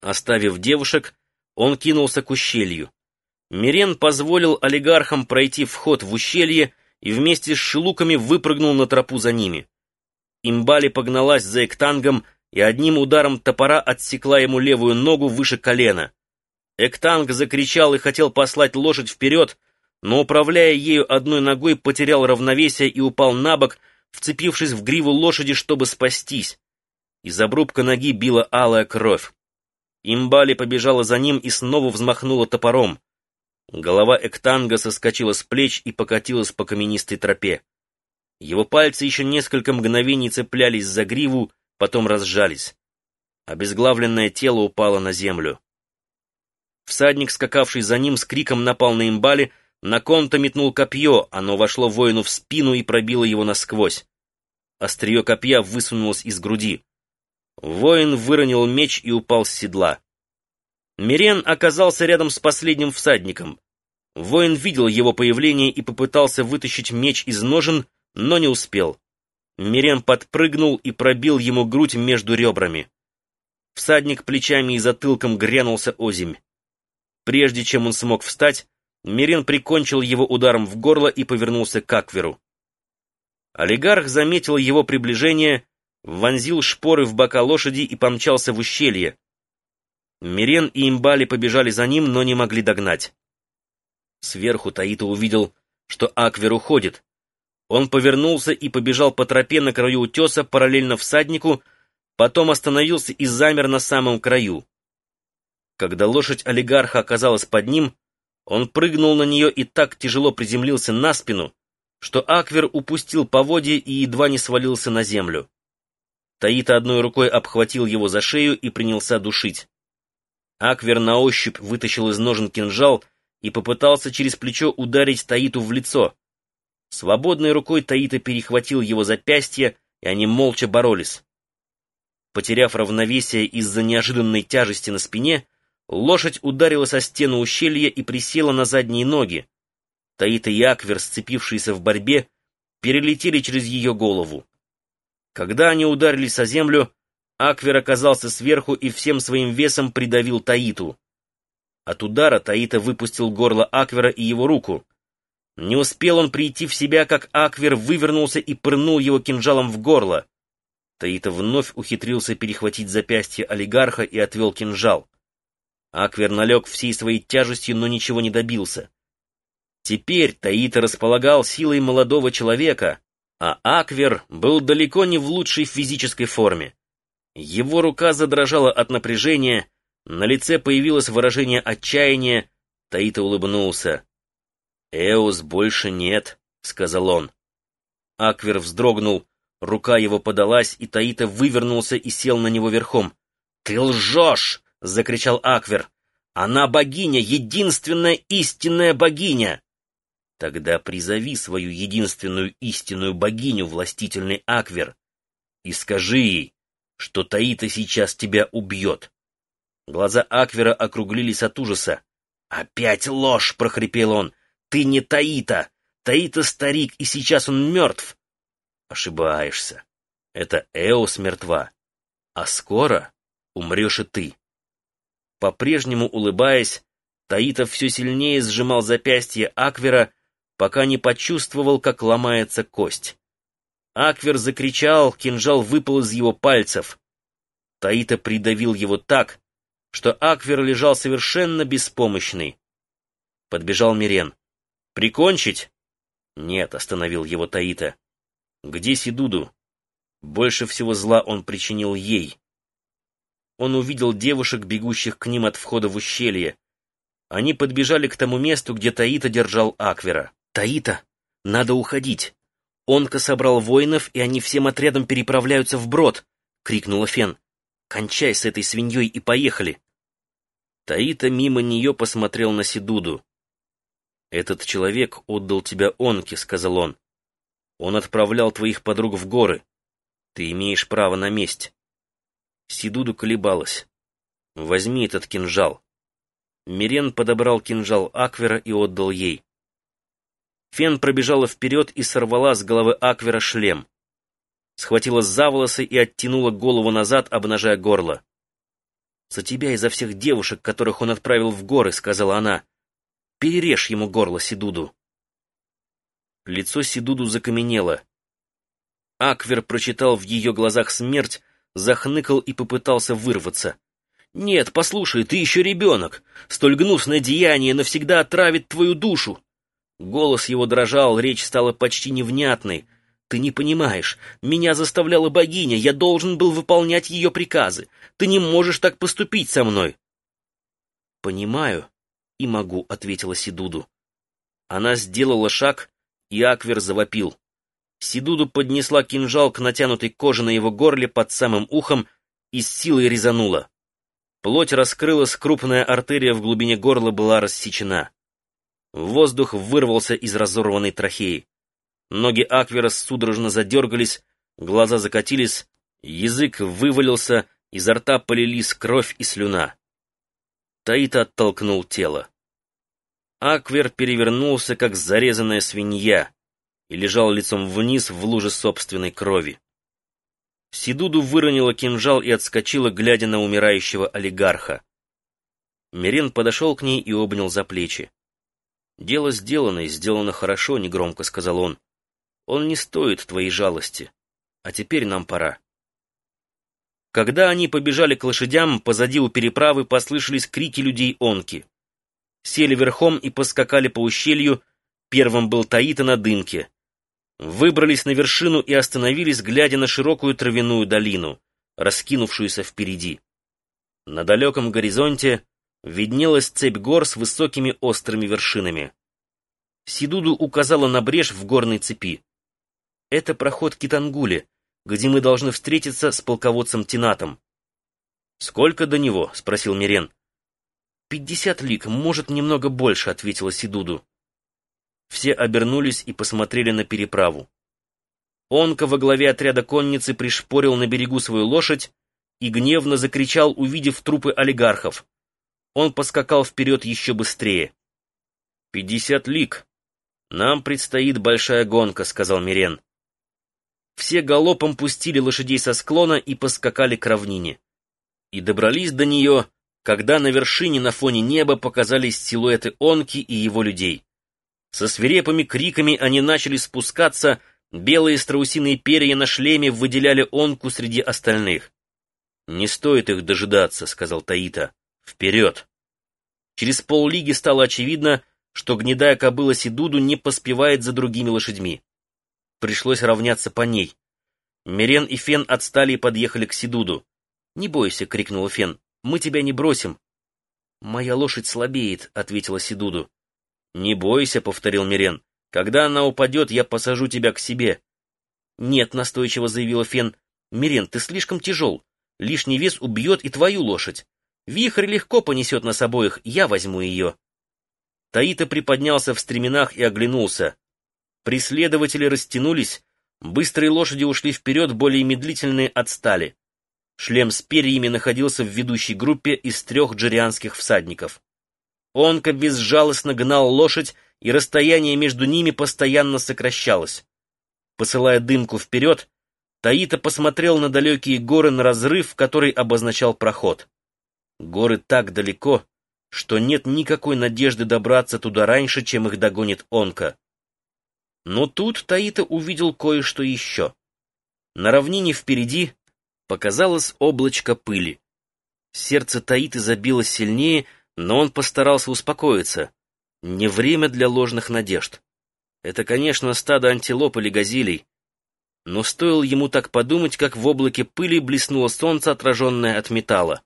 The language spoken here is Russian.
Оставив девушек, он кинулся к ущелью. Мирен позволил олигархам пройти вход в ущелье и вместе с шелуками выпрыгнул на тропу за ними. Имбали погналась за Эктангом и одним ударом топора отсекла ему левую ногу выше колена. Эктанг закричал и хотел послать лошадь вперед, но, управляя ею одной ногой, потерял равновесие и упал на бок, вцепившись в гриву лошади, чтобы спастись. Из обрубка ноги била алая кровь. Имбали побежала за ним и снова взмахнула топором. Голова Эктанга соскочила с плеч и покатилась по каменистой тропе. Его пальцы еще несколько мгновений цеплялись за гриву, потом разжались. Обезглавленное тело упало на землю. Всадник, скакавший за ним, с криком напал на имбали, на конто метнул копье, оно вошло воину в спину и пробило его насквозь. Острие копья высунулось из груди. Воин выронил меч и упал с седла. Мирен оказался рядом с последним всадником. Воин видел его появление и попытался вытащить меч из ножен, но не успел. Мирен подпрыгнул и пробил ему грудь между ребрами. Всадник плечами и затылком грянулся озимь. Прежде чем он смог встать, Мирен прикончил его ударом в горло и повернулся к Акверу. Олигарх заметил его приближение, вонзил шпоры в бока лошади и помчался в ущелье. Мирен и Имбали побежали за ним, но не могли догнать. Сверху Таита увидел, что Аквер уходит. Он повернулся и побежал по тропе на краю утеса параллельно всаднику, потом остановился и замер на самом краю. Когда лошадь олигарха оказалась под ним, он прыгнул на нее и так тяжело приземлился на спину, что Аквер упустил поводье и едва не свалился на землю. Таита одной рукой обхватил его за шею и принялся душить. Аквер на ощупь вытащил из ножен кинжал и попытался через плечо ударить Таиту в лицо. Свободной рукой Таита перехватил его запястье, и они молча боролись. Потеряв равновесие из-за неожиданной тяжести на спине, лошадь ударила со стены ущелья и присела на задние ноги. Таита и Аквер, сцепившиеся в борьбе, перелетели через ее голову. Когда они ударились о землю, Аквер оказался сверху и всем своим весом придавил Таиту. От удара Таита выпустил горло Аквера и его руку. Не успел он прийти в себя, как Аквер вывернулся и пырнул его кинжалом в горло. Таита вновь ухитрился перехватить запястье олигарха и отвел кинжал. Аквер налег всей своей тяжестью, но ничего не добился. Теперь Таита располагал силой молодого человека, а Аквер был далеко не в лучшей физической форме. Его рука задрожала от напряжения, на лице появилось выражение отчаяния, Таита улыбнулся. «Эос больше нет», — сказал он. Аквер вздрогнул, рука его подалась, и Таита вывернулся и сел на него верхом. «Ты лжешь!» — закричал Аквер. «Она богиня, единственная истинная богиня!» «Тогда призови свою единственную истинную богиню, властительный Аквер, и скажи ей, что Таита сейчас тебя убьет. Глаза Аквера округлились от ужаса. «Опять ложь!» — прохрипел он. «Ты не Таита! Таита старик, и сейчас он мертв!» «Ошибаешься. Это Эос мертва. А скоро умрешь и ты». По-прежнему улыбаясь, Таита все сильнее сжимал запястье Аквера, пока не почувствовал, как ломается кость. Аквер закричал, кинжал выпал из его пальцев. Таита придавил его так, что Аквер лежал совершенно беспомощный. Подбежал Мирен. «Прикончить?» «Нет», — остановил его Таита. «Где Сидуду?» Больше всего зла он причинил ей. Он увидел девушек, бегущих к ним от входа в ущелье. Они подбежали к тому месту, где Таита держал Аквера. «Таита, надо уходить!» Онка собрал воинов, и они всем отрядом переправляются в брод, — крикнула Фен. Кончай с этой свиньей и поехали. Таита мимо нее посмотрел на Сидуду. «Этот человек отдал тебя Онке», — сказал он. «Он отправлял твоих подруг в горы. Ты имеешь право на месть». Сидуду колебалась. «Возьми этот кинжал». Мирен подобрал кинжал Аквера и отдал ей. Фен пробежала вперед и сорвала с головы Аквера шлем. Схватила за волосы и оттянула голову назад, обнажая горло. «За тебя и за всех девушек, которых он отправил в горы», — сказала она. «Перережь ему горло, Сидуду». Лицо Сидуду закаменело. Аквер прочитал в ее глазах смерть, захныкал и попытался вырваться. «Нет, послушай, ты еще ребенок. Столь гнусное деяние навсегда отравит твою душу». Голос его дрожал, речь стала почти невнятной. «Ты не понимаешь. Меня заставляла богиня, я должен был выполнять ее приказы. Ты не можешь так поступить со мной». «Понимаю и могу», — ответила Сидуду. Она сделала шаг, и Аквер завопил. Сидуду поднесла кинжал к натянутой коже на его горле под самым ухом и с силой резанула. Плоть раскрылась, крупная артерия в глубине горла была рассечена. Воздух вырвался из разорванной трахеи. Ноги Аквера судорожно задергались, глаза закатились, язык вывалился, изо рта полились кровь и слюна. Таита оттолкнул тело. Аквер перевернулся, как зарезанная свинья, и лежал лицом вниз в луже собственной крови. Сидуду выронила кинжал и отскочила, глядя на умирающего олигарха. Мирен подошел к ней и обнял за плечи. «Дело сделано и сделано хорошо», — негромко сказал он. «Он не стоит твоей жалости. А теперь нам пора». Когда они побежали к лошадям, позади у переправы послышались крики людей онки. Сели верхом и поскакали по ущелью, первым был Таита на дымке выбрались на вершину и остановились, глядя на широкую травяную долину, раскинувшуюся впереди. На далеком горизонте виднелась цепь гор с высокими острыми вершинами. Сидуду указала на брешь в горной цепи. «Это проход Китангули, где мы должны встретиться с полководцем Тинатом». «Сколько до него?» — спросил Мирен. «Пятьдесят лик, может, немного больше», — ответила Сидуду. Все обернулись и посмотрели на переправу. Онка во главе отряда конницы пришпорил на берегу свою лошадь и гневно закричал, увидев трупы олигархов. Он поскакал вперед еще быстрее. «Пятьдесят лик. Нам предстоит большая гонка», — сказал Мирен. Все галопом пустили лошадей со склона и поскакали к равнине. И добрались до нее, когда на вершине на фоне неба показались силуэты Онки и его людей. Со свирепыми криками они начали спускаться, белые страусиные перья на шлеме выделяли онку среди остальных. «Не стоит их дожидаться», — сказал Таита. «Вперед!» Через поллиги стало очевидно, что гнедая кобыла Сидуду не поспевает за другими лошадьми. Пришлось равняться по ней. Мирен и Фен отстали и подъехали к Сидуду. «Не бойся», — крикнула Фен, — «мы тебя не бросим». «Моя лошадь слабеет», — ответила Сидуду. «Не бойся», — повторил Мирен. «Когда она упадет, я посажу тебя к себе». «Нет», — настойчиво заявила Фен. «Мирен, ты слишком тяжел. Лишний вес убьет и твою лошадь. Вихрь легко понесет нас обоих, я возьму ее». Таита приподнялся в стременах и оглянулся. Преследователи растянулись, быстрые лошади ушли вперед, более медлительные отстали. Шлем с перьями находился в ведущей группе из трех джерианских всадников. Онка безжалостно гнал лошадь, и расстояние между ними постоянно сокращалось. Посылая дымку вперед, Таита посмотрел на далекие горы на разрыв, который обозначал проход. Горы так далеко, что нет никакой надежды добраться туда раньше, чем их догонит Онка. Но тут Таита увидел кое-что еще. На равнине впереди показалось облачко пыли. Сердце Таиты забилось сильнее, но он постарался успокоиться. Не время для ложных надежд. Это, конечно, стадо антилоп или газелей. Но стоило ему так подумать, как в облаке пыли блеснуло солнце, отраженное от металла.